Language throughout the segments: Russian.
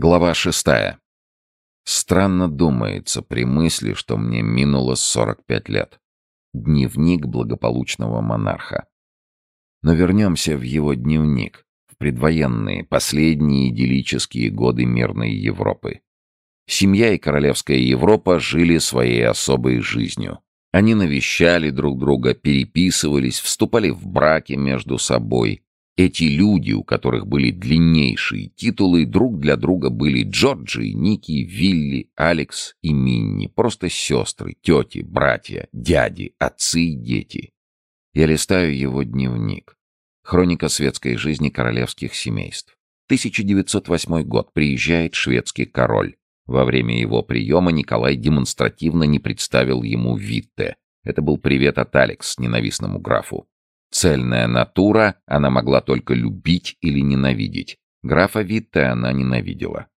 Глава шестая. Странно думается при мысли, что мне минуло 45 лет. Дневник благополучного монарха. Но вернемся в его дневник, в предвоенные, последние идиллические годы мирной Европы. Семья и королевская Европа жили своей особой жизнью. Они навещали друг друга, переписывались, вступали в браки между собой, эти люди, у которых были длиннейшие титулы, друг для друга были Джорджи, Ники, Вилли, Алекс и Минни. Просто сестры, тети, братья, дяди, отцы и дети. Я листаю его дневник. Хроника светской жизни королевских семейств. 1908 год. Приезжает шведский король. Во время его приема Николай демонстративно не представил ему Витте. Это был привет от Алекс ненавистному графу. Цельная натура, она могла только любить или ненавидеть. Графа Витте она ненавидела.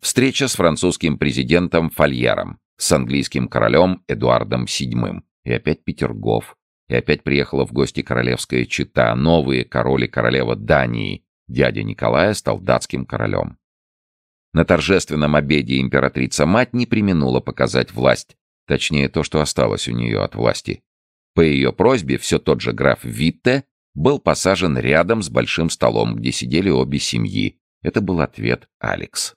Встреча с французским президентом Фольером, с английским королем Эдуардом VII. И опять Петергоф. И опять приехала в гости королевская чита, новые король и королева Дании. Дядя Николая стал датским королем. На торжественном обеде императрица-мать не применула показать власть, точнее то, что осталось у нее от власти. По ее просьбе все тот же граф Витте был посажен рядом с большим столом, где сидели обе семьи. Это был ответ Алекс.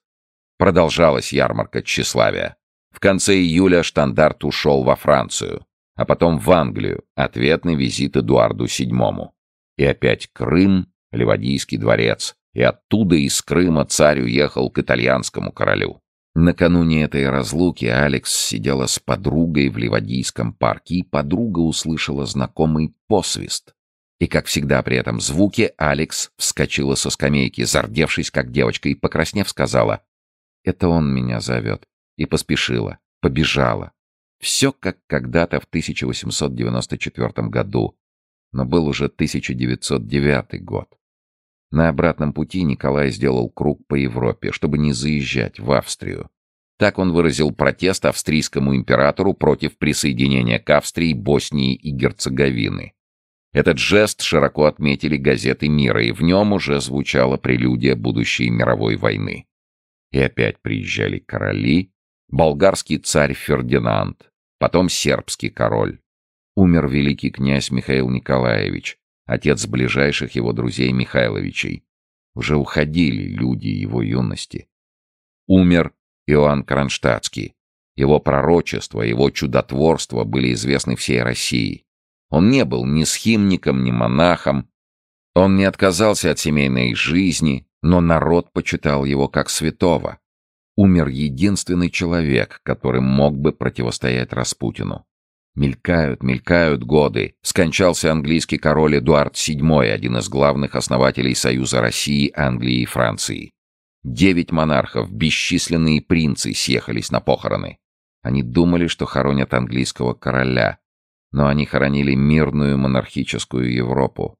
Продолжалась ярмарка тщеславия. В конце июля штандарт ушел во Францию, а потом в Англию, ответный визит Эдуарду VII. И опять Крым, Ливадийский дворец, и оттуда из Крыма царь уехал к итальянскому королю. Накануне этой разлуки Алекс сидела с подругой в Ливадийском парке, и подруга услышала знакомый посвист. И, как всегда при этом звуке, Алекс вскочила со скамейки, зардевшись, как девочка, и, покраснев, сказала «Это он меня зовет». И поспешила, побежала. Все как когда-то в 1894 году, но был уже 1909 год. На обратном пути Николай сделал круг по Европе, чтобы не заезжать в Австрию. Так он выразил протест австрийскому императору против присоединения к Австрии Боснии и Герцеговины. Этот жест широко отметили газеты мира, и в нем уже звучала прелюдия будущей мировой войны. И опять приезжали короли, болгарский царь Фердинанд, потом сербский король. Умер великий князь Михаил Николаевич, отец ближайших его друзей Михайловичей. Уже уходили люди его юности. Умер Иоанн Кронштадтский. Его пророчество, его чудотворство были известны всей России. Он не был ни схимником, ни монахом. Он не отказался от семейной жизни, но народ почитал его как святого. Умер единственный человек, который мог бы противостоять Распутину. Мелькают, мелькают годы. Скончался английский король Эдуард VII, один из главных основателей Союза России, Англии и Франции. Девять монархов, бесчисленные принцы съехались на похороны. Они думали, что хоронят английского короля, но они хоронили мирную монархическую Европу.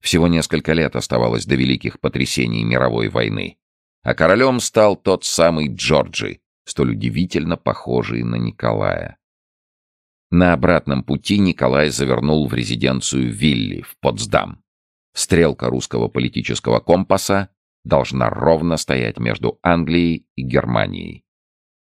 Всего несколько лет оставалось до великих потрясений мировой войны. А королем стал тот самый Джорджи, столь удивительно похожий на Николая. На обратном пути Николай завернул в резиденцию Вилли в Потсдам. Стрелка русского политического компаса должна ровно стоять между Англией и Германией.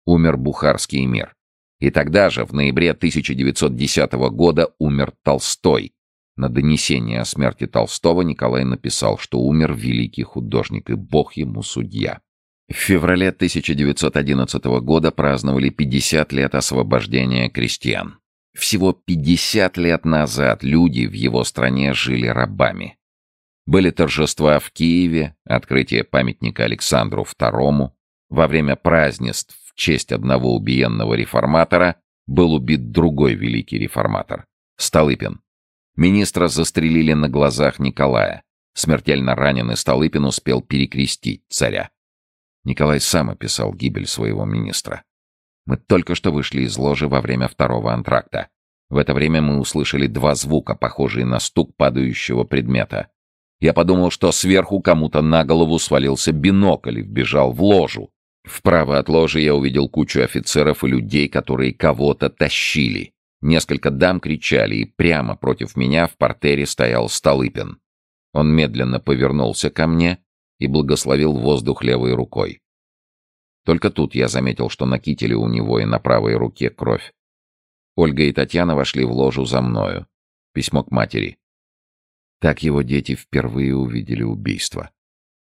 Умер Бухарский мир. И тогда же, в ноябре 1910 года, умер Толстой. На донесение о смерти Толстого Николай написал, что умер великий художник и бог ему судья. В феврале 1911 года праздновали 50 лет освобождения крестьян. Всего 50 лет назад люди в его стране жили рабами. Были торжества в Киеве, открытие памятника Александру II. Во время празднеств в честь одного убиенного реформатора был убит другой великий реформатор — Столыпин. Министра застрелили на глазах Николая. Смертельно раненый Столыпин успел перекрестить царя. Николай сам описал гибель своего министра. Мы только что вышли из ложи во время второго антракта. В это время мы услышали два звука, похожие на стук падающего предмета. Я подумал, что сверху кому-то на голову свалился бинокль и вбежал в ложу. Вправо от ложи я увидел кучу офицеров и людей, которые кого-то тащили. Несколько дам кричали, и прямо против меня в портере стоял Столыпин. Он медленно повернулся ко мне и благословил воздух левой рукой. Только тут я заметил, что на кителе у него и на правой руке кровь. Ольга и Татьяна вошли в ложу за мною. Письмо к матери. Так его дети впервые увидели убийство.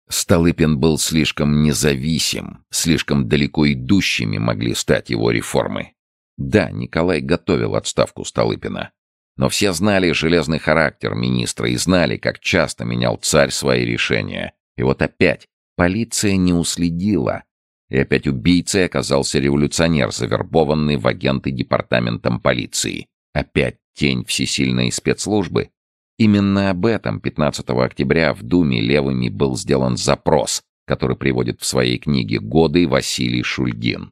Столыпин был слишком независим, слишком далеко идущими могли стать его реформы. Да, Николай готовил отставку Столыпина. Но все знали железный характер министра и знали, как часто менял царь свои решения. И вот опять полиция не уследила. И опять убийцей оказался революционер, завербованный в агенты департаментом полиции. Опять тень всесильной спецслужбы. Именно об этом 15 октября в Думе левыми был сделан запрос, который приводит в своей книге «Годы» Василий Шульгин.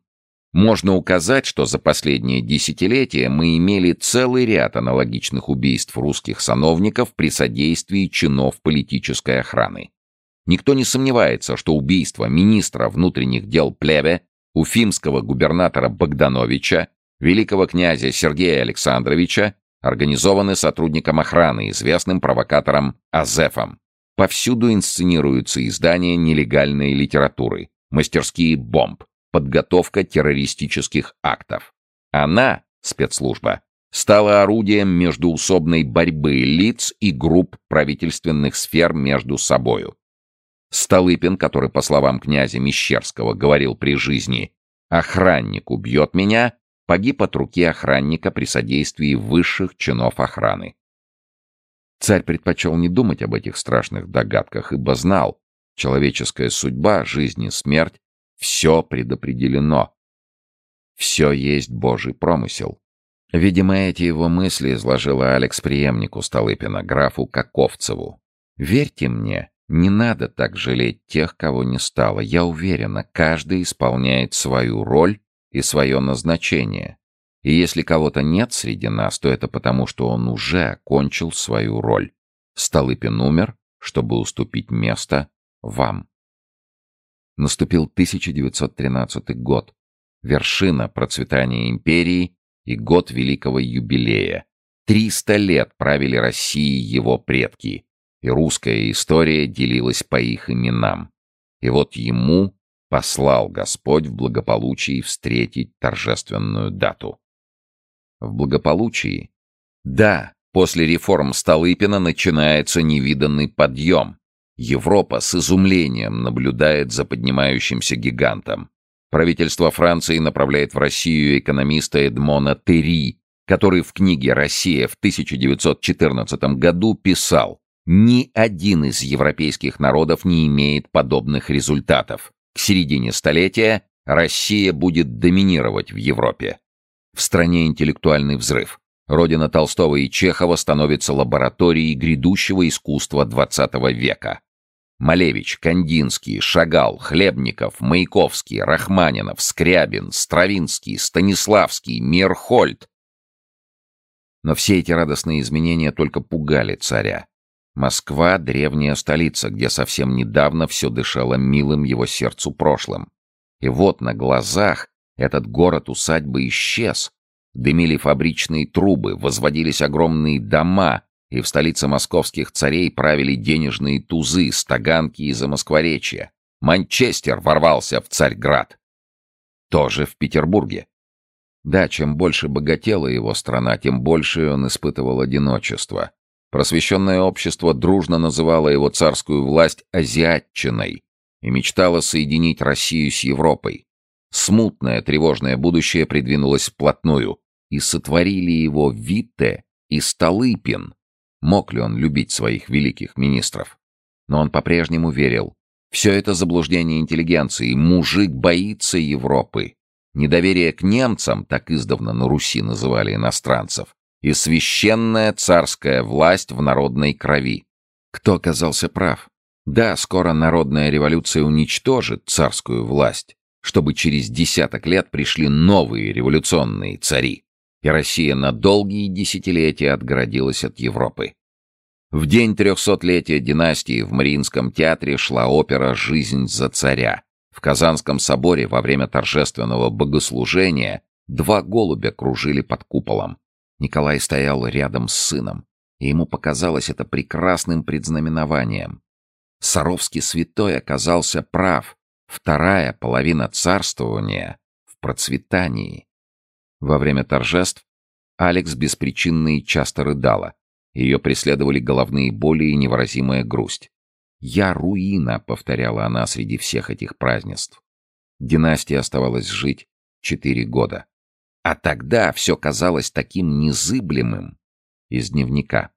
Можно указать, что за последние десятилетия мы имели целый ряд аналогичных убийств русских сановников при содействии чинов политической охраны. Никто не сомневается, что убийство министра внутренних дел Плеве, уфимского губернатора Богдановича, великого князя Сергея Александровича организованы сотрудником охраны, известным провокатором Азефом. Повсюду инсценируются издания нелегальной литературы, мастерские бомб, подготовка террористических актов. Она, спецслужба, стала орудием междуусобной борьбы лиц и групп правительственных сфер между собою. Столыпин, который, по словам князя Мещерского, говорил при жизни «охранник убьет меня», погиб от руки охранника при содействии высших чинов охраны. Царь предпочел не думать об этих страшных догадках, ибо знал, человеческая судьба, жизнь и смерть все предопределено. Все есть Божий промысел. Видимо, эти его мысли изложила Алекс преемнику Столыпина, графу Каковцеву. «Верьте мне, не надо так жалеть тех, кого не стало. Я уверена, каждый исполняет свою роль и свое назначение. И если кого-то нет среди нас, то это потому, что он уже окончил свою роль. Столыпин умер, чтобы уступить место вам. Наступил 1913 год, вершина процветания империи и год великого юбилея. Триста лет правили Россией его предки, и русская история делилась по их именам. И вот ему послал Господь в благополучии встретить торжественную дату. В благополучии? Да, после реформ Столыпина начинается невиданный подъем. Европа с изумлением наблюдает за поднимающимся гигантом. Правительство Франции направляет в Россию экономиста Эдмона Терри, который в книге «Россия» в 1914 году писал «Ни один из европейских народов не имеет подобных результатов. К середине столетия Россия будет доминировать в Европе». В стране интеллектуальный взрыв. Родина Толстого и Чехова становится лабораторией грядущего искусства XX века. Малевич, Кандинский, Шагал, Хлебников, Маяковский, Рахманинов, Скрябин, Стравинский, Станиславский, Мирхольд. Но все эти радостные изменения только пугали царя. Москва — древняя столица, где совсем недавно все дышало милым его сердцу прошлым. И вот на глазах этот город-усадьбы исчез. Дымили фабричные трубы, возводились огромные дома, и в столице московских царей правили денежные тузы, стаганки и замоскворечья. Манчестер ворвался в Царьград. Тоже в Петербурге. Да, чем больше богатела его страна, тем больше он испытывал одиночество. Просвещенное общество дружно называло его царскую власть «азиатчиной» и мечтало соединить Россию с Европой. Смутное, тревожное будущее придвинулось вплотную, и сотворили его Витте и Столыпин, Мог ли он любить своих великих министров? Но он по-прежнему верил. Все это заблуждение интеллигенции. Мужик боится Европы. Недоверие к немцам, так издавна на Руси называли иностранцев, и священная царская власть в народной крови. Кто оказался прав? Да, скоро народная революция уничтожит царскую власть, чтобы через десяток лет пришли новые революционные цари и Россия на долгие десятилетия отгородилась от Европы. В день трехсотлетия династии в Мариинском театре шла опера «Жизнь за царя». В Казанском соборе во время торжественного богослужения два голубя кружили под куполом. Николай стоял рядом с сыном, и ему показалось это прекрасным предзнаменованием. Саровский святой оказался прав. Вторая половина царствования в процветании. Во время торжеств Алекс беспричинно и часто рыдала. Ее преследовали головные боли и невыразимая грусть. «Я руина», — повторяла она среди всех этих празднеств. Династия оставалась жить четыре года. А тогда все казалось таким незыблемым. Из дневника.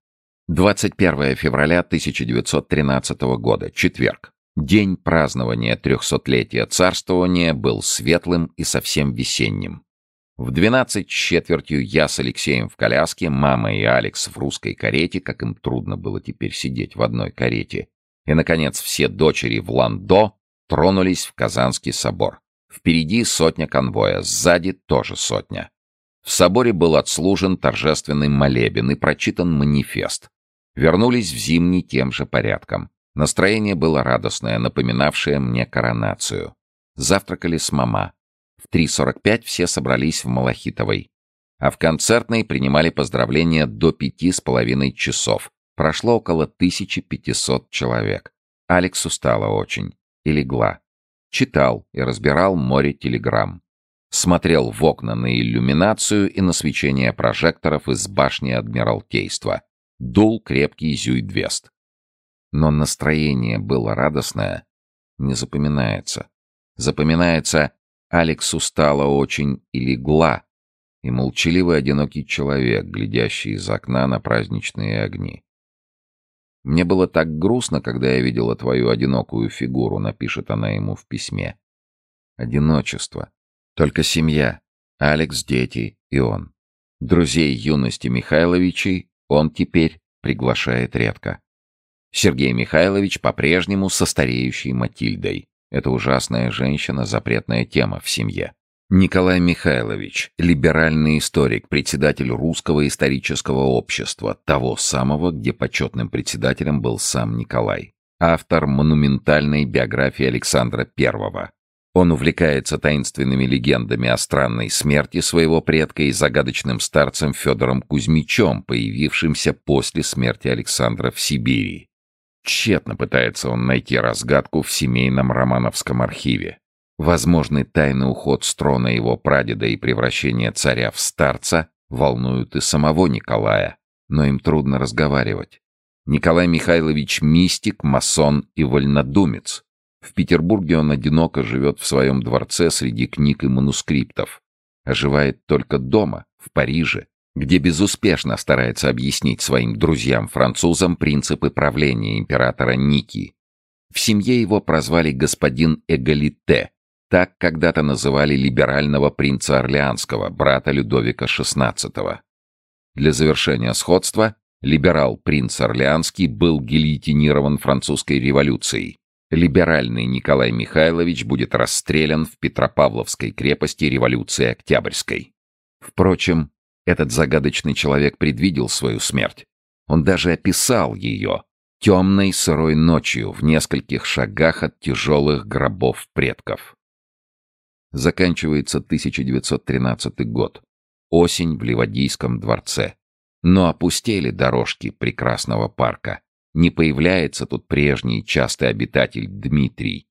21 февраля 1913 года, четверг. День празднования трехсотлетия царствования был светлым и совсем весенним. В двенадцать с четвертью я с Алексеем в коляске, мама и Алекс в русской карете, как им трудно было теперь сидеть в одной карете, и, наконец, все дочери в Ландо тронулись в Казанский собор. Впереди сотня конвоя, сзади тоже сотня. В соборе был отслужен торжественный молебен и прочитан манифест. Вернулись в зимний тем же порядком. Настроение было радостное, напоминавшее мне коронацию. Завтракали с мама. В 3.45 все собрались в Малахитовой. А в концертной принимали поздравления до пяти с половиной часов. Прошло около 1500 человек. Алекс устала очень. И легла. Читал и разбирал море телеграмм. Смотрел в окна на иллюминацию и на свечение прожекторов из башни Адмиралтейства. Дул крепкий зюйдвест. Но настроение было радостное, не запоминается. Запоминается Алекс устала очень и легла, и молчаливый одинокий человек, глядящий из окна на праздничные огни. «Мне было так грустно, когда я видела твою одинокую фигуру», — напишет она ему в письме. «Одиночество. Только семья. Алекс, дети и он. Друзей юности Михайловичей он теперь приглашает редко. Сергей Михайлович по-прежнему со стареющей Матильдой. Это ужасная женщина, запретная тема в семье. Николай Михайлович, либеральный историк, председатель Русского исторического общества, того самого, где почетным председателем был сам Николай. Автор монументальной биографии Александра I. Он увлекается таинственными легендами о странной смерти своего предка и загадочным старцем Федором Кузьмичем, появившимся после смерти Александра в Сибири. Тщетно пытается он найти разгадку в семейном романовском архиве. Возможный тайный уход с трона его прадеда и превращение царя в старца волнуют и самого Николая, но им трудно разговаривать. Николай Михайлович мистик, масон и вольнодумец. В Петербурге он одиноко живет в своем дворце среди книг и манускриптов. Оживает только дома, в Париже, где безуспешно старается объяснить своим друзьям-французам принципы правления императора Ники. В семье его прозвали господин Эгалите, так когда-то называли либерального принца Орлеанского, брата Людовика XVI. Для завершения сходства либерал принц Орлеанский был гильотинирован французской революцией. Либеральный Николай Михайлович будет расстрелян в Петропавловской крепости революции Октябрьской. Впрочем, этот загадочный человек предвидел свою смерть. Он даже описал ее темной сырой ночью в нескольких шагах от тяжелых гробов предков. Заканчивается 1913 год. Осень в Ливадийском дворце. Но опустели дорожки прекрасного парка. Не появляется тут прежний частый обитатель Дмитрий.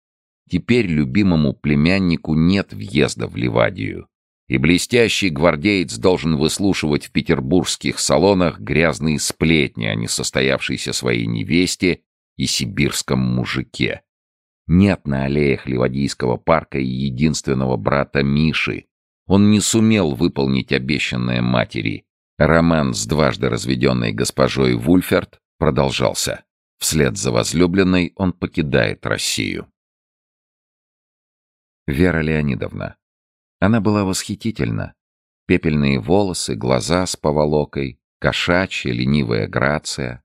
Теперь любимому племяннику нет въезда в Ливадию и блестящий гвардеец должен выслушивать в петербургских салонах грязные сплетни о несостоявшейся своей невесте и сибирском мужике. Нет на аллеях Ливадийского парка и единственного брата Миши. Он не сумел выполнить обещанное матери. Роман с дважды разведенной госпожой Вульферт продолжался. Вслед за возлюбленной он покидает Россию. Вера Леонидовна. Она была восхитительна. Пепельные волосы, глаза с поволокой, кошачья, ленивая грация.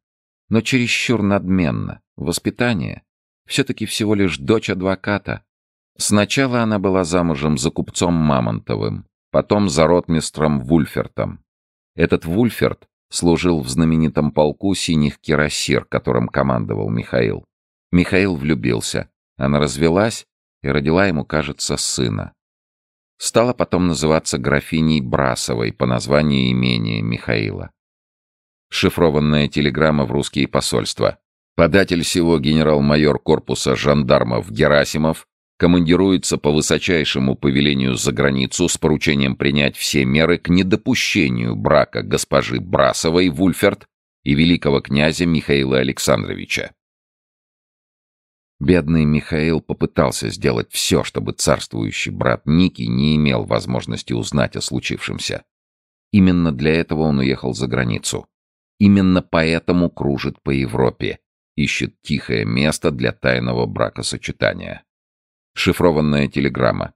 Но чересчур надменно. Воспитание. Все-таки всего лишь дочь адвоката. Сначала она была замужем за купцом Мамонтовым, потом за ротмистром Вульфертом. Этот Вульферт служил в знаменитом полку синих кирасир, которым командовал Михаил. Михаил влюбился. Она развелась и родила ему, кажется, сына. Стала потом называться графиней Брасовой по названию имения Михаила. Шифрованная телеграмма в русские посольства. Податель всего генерал-майор корпуса жандармов Герасимов командируется по высочайшему повелению за границу с поручением принять все меры к недопущению брака госпожи Брасовой Вульферт и великого князя Михаила Александровича. Бедный Михаил попытался сделать все, чтобы царствующий брат Ники не имел возможности узнать о случившемся. Именно для этого он уехал за границу. Именно поэтому кружит по Европе, ищет тихое место для тайного бракосочетания. Шифрованная телеграмма.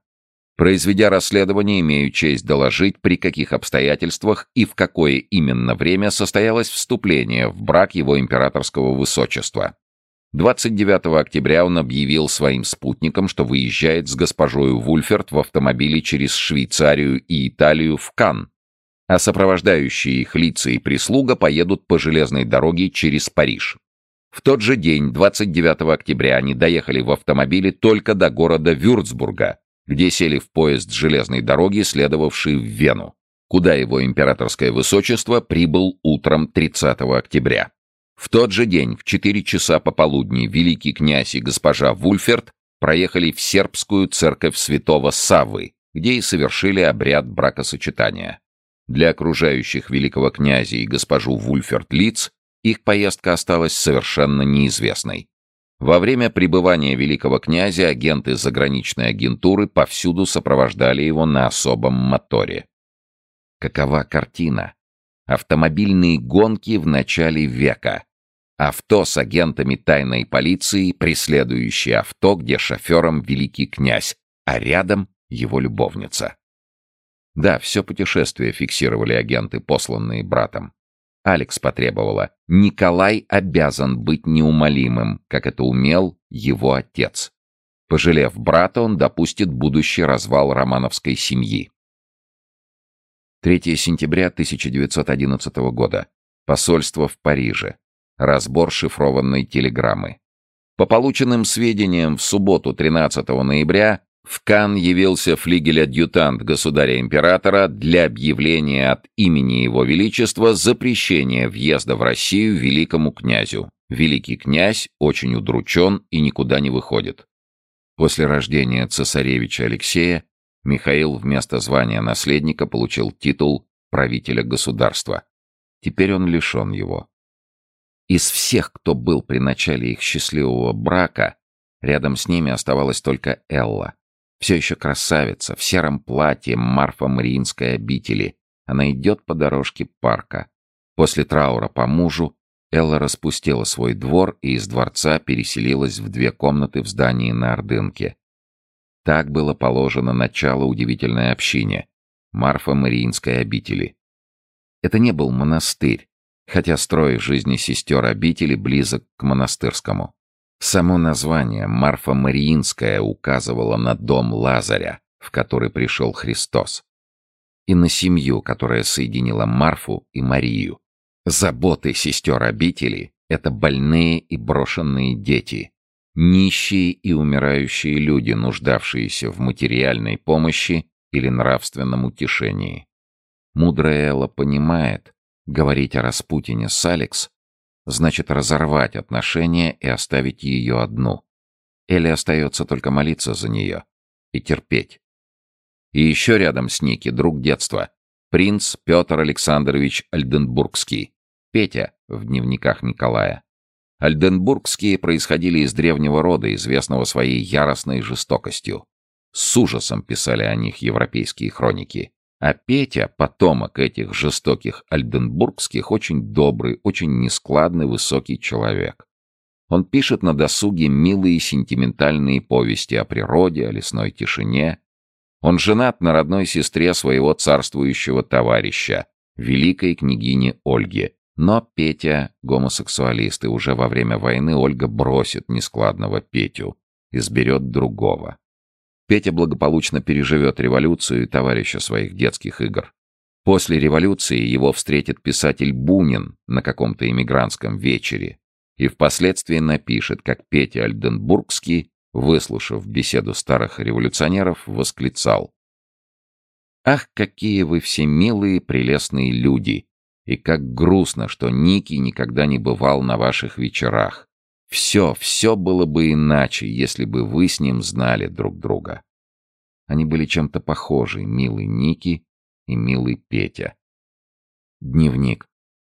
Произведя расследование, имею честь доложить, при каких обстоятельствах и в какое именно время состоялось вступление в брак его императорского высочества. 29 октября он объявил своим спутникам, что выезжает с госпожою Вульферт в автомобиле через Швейцарию и Италию в Кан, а сопровождающие их лица и прислуга поедут по железной дороге через Париж. В тот же день, 29 октября, они доехали в автомобиле только до города Вюрцбурга, где сели в поезд железной дороги, следовавший в Вену, куда его императорское высочество прибыл утром 30 октября. В тот же день, в 4 часа пополудни, великий князь и госпожа Вульферт проехали в сербскую церковь святого Саввы, где и совершили обряд бракосочетания. Для окружающих великого князя и госпожу Вульферт лиц их поездка осталась совершенно неизвестной. Во время пребывания великого князя агенты заграничной агентуры повсюду сопровождали его на особом моторе. Какова картина? Автомобильные гонки в начале века. Авто с агентами тайной полиции, преследующее авто, где шофером великий князь, а рядом его любовница. Да, все путешествие фиксировали агенты, посланные братом. Алекс потребовала. Николай обязан быть неумолимым, как это умел его отец. Пожалев брата, он допустит будущий развал романовской семьи. 3 сентября 1911 года. Посольство в Париже. Разбор шифрованной телеграммы. По полученным сведениям, в субботу 13 ноября в Кан явился флигель-адъютант государя-императора для объявления от имени его величества запрещения въезда в Россию великому князю. Великий князь очень удручен и никуда не выходит. После рождения цесаревича Алексея Михаил вместо звания наследника получил титул правителя государства. Теперь он лишен его. Из всех, кто был при начале их счастливого брака, рядом с ними оставалась только Элла. Все еще красавица, в сером платье Марфа Мариинской обители. Она идет по дорожке парка. После траура по мужу Элла распустила свой двор и из дворца переселилась в две комнаты в здании на Ордынке. Так было положено начало удивительной общине Марфа Мариинской обители. Это не был монастырь, хотя строй жизни сестер обители близок к монастырскому. Само название «Марфа Мариинская» указывало на дом Лазаря, в который пришел Христос, и на семью, которая соединила Марфу и Марию. Заботы сестер обители — это больные и брошенные дети, нищие и умирающие люди, нуждавшиеся в материальной помощи или нравственном утешении. Мудрая Элла понимает, говорить о Распутине с Алекс значит разорвать отношения и оставить ее одну. Или остается только молиться за нее и терпеть. И еще рядом с Ники друг детства, принц Петр Александрович Альденбургский, Петя в дневниках Николая. Альденбургские происходили из древнего рода, известного своей яростной жестокостью. С ужасом писали о них европейские хроники. А Петя, потомок этих жестоких альденбургских, очень добрый, очень нескладный, высокий человек. Он пишет на досуге милые сентиментальные повести о природе, о лесной тишине. Он женат на родной сестре своего царствующего товарища, великой княгине Ольги. Но Петя — гомосексуалист, и уже во время войны Ольга бросит нескладного Петю, изберет другого. Петя благополучно переживет революцию и товарища своих детских игр. После революции его встретит писатель Бунин на каком-то эмигрантском вечере и впоследствии напишет, как Петя Альденбургский, выслушав беседу старых революционеров, восклицал «Ах, какие вы все милые, прелестные люди! И как грустно, что Ники никогда не бывал на ваших вечерах. Все, все было бы иначе, если бы вы с ним знали друг друга. Они были чем-то похожи, милый Ники и милый Петя. Дневник.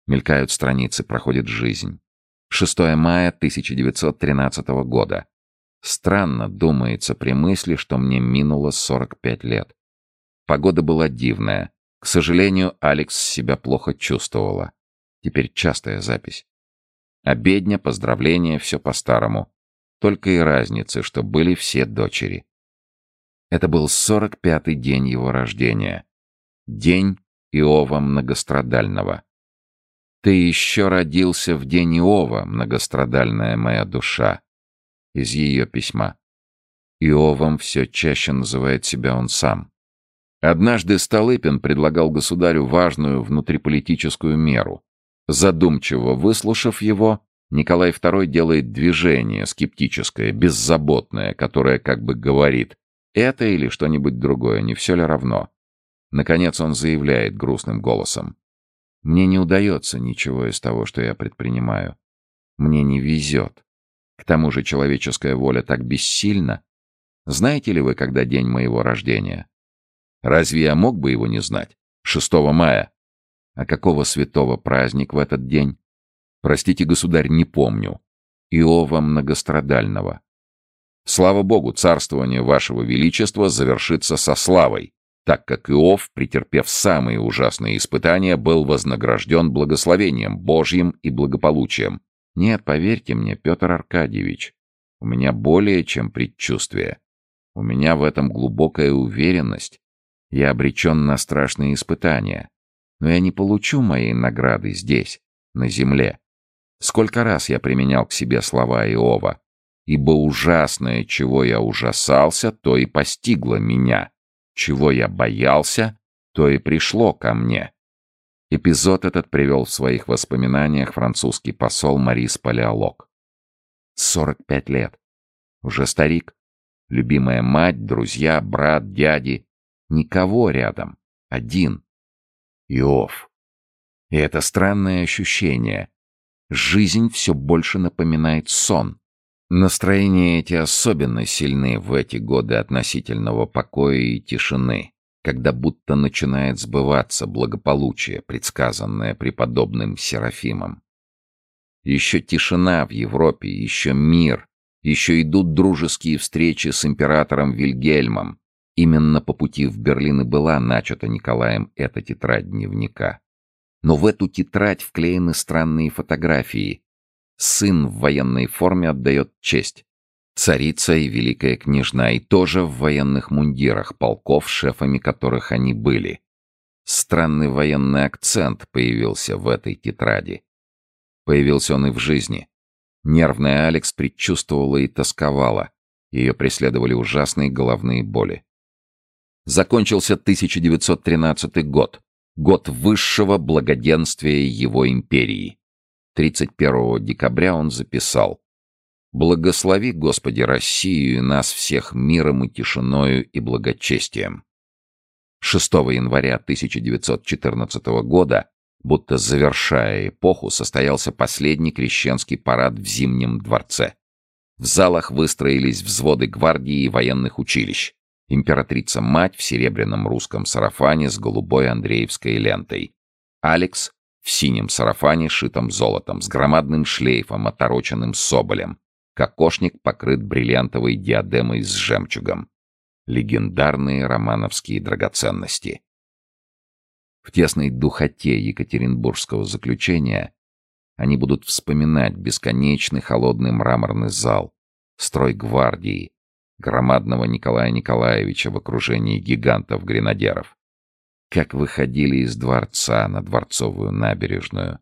Мелькают страницы, проходит жизнь. 6 мая 1913 года. Странно думается при мысли, что мне минуло 45 лет. Погода была дивная. К сожалению, Алекс себя плохо чувствовала. Теперь частая запись. Обедня, поздравления, все по-старому. Только и разницы, что были все дочери. Это был 45-й день его рождения. День Иова Многострадального. «Ты еще родился в день Иова, многострадальная моя душа», из ее письма. Иовом все чаще называет себя он сам. Однажды Столыпин предлагал государю важную внутриполитическую меру. Задумчиво выслушав его, Николай II делает движение скептическое, беззаботное, которое как бы говорит «это или что-нибудь другое, не все ли равно?» Наконец он заявляет грустным голосом. «Мне не удается ничего из того, что я предпринимаю. Мне не везет. К тому же человеческая воля так бессильна. Знаете ли вы, когда день моего рождения? Разве я мог бы его не знать? 6 мая. А какого святого праздник в этот день? Простите, государь, не помню. Иова многострадального. Слава Богу, царствование вашего величества завершится со славой, так как Иов, претерпев самые ужасные испытания, был вознагражден благословением Божьим и благополучием. Нет, поверьте мне, Петр Аркадьевич, у меня более чем предчувствие. У меня в этом глубокая уверенность. Я обречен на страшные испытания. Но я не получу моей награды здесь, на земле. Сколько раз я применял к себе слова Иова. Ибо ужасное, чего я ужасался, то и постигло меня. Чего я боялся, то и пришло ко мне. Эпизод этот привел в своих воспоминаниях французский посол Марис Палеолог. 45 лет. Уже старик. Любимая мать, друзья, брат, дяди. Никого рядом. Один. Иов. И это странное ощущение. Жизнь все больше напоминает сон. Настроения эти особенно сильны в эти годы относительного покоя и тишины, когда будто начинает сбываться благополучие, предсказанное преподобным Серафимом. Еще тишина в Европе, еще мир, еще идут дружеские встречи с императором Вильгельмом. Именно по пути в Берлин и была начата Николаем эта тетрадь дневника. Но в эту тетрадь вклеены странные фотографии, сын в военной форме отдает честь. Царица и великая княжна, и тоже в военных мундирах полков, шефами которых они были. Странный военный акцент появился в этой тетради. Появился он и в жизни. Нервная Алекс предчувствовала и тосковала. Ее преследовали ужасные головные боли. Закончился 1913 год. Год высшего благоденствия его империи. 31 декабря он записал «Благослови, Господи, Россию и нас всех миром и тишиною и благочестием». 6 января 1914 года, будто завершая эпоху, состоялся последний крещенский парад в Зимнем дворце. В залах выстроились взводы гвардии и военных училищ. Императрица-мать в серебряном русском сарафане с голубой андреевской лентой. Алекс в синем сарафане, шитом золотом, с громадным шлейфом, отороченным соболем. Кокошник покрыт бриллиантовой диадемой с жемчугом. Легендарные романовские драгоценности. В тесной духоте екатеринбургского заключения они будут вспоминать бесконечный холодный мраморный зал, строй гвардии, громадного Николая Николаевича в окружении гигантов-гренадеров как выходили из дворца на Дворцовую набережную,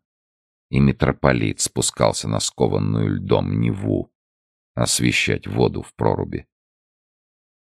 и митрополит спускался на скованную льдом Неву освещать воду в проруби.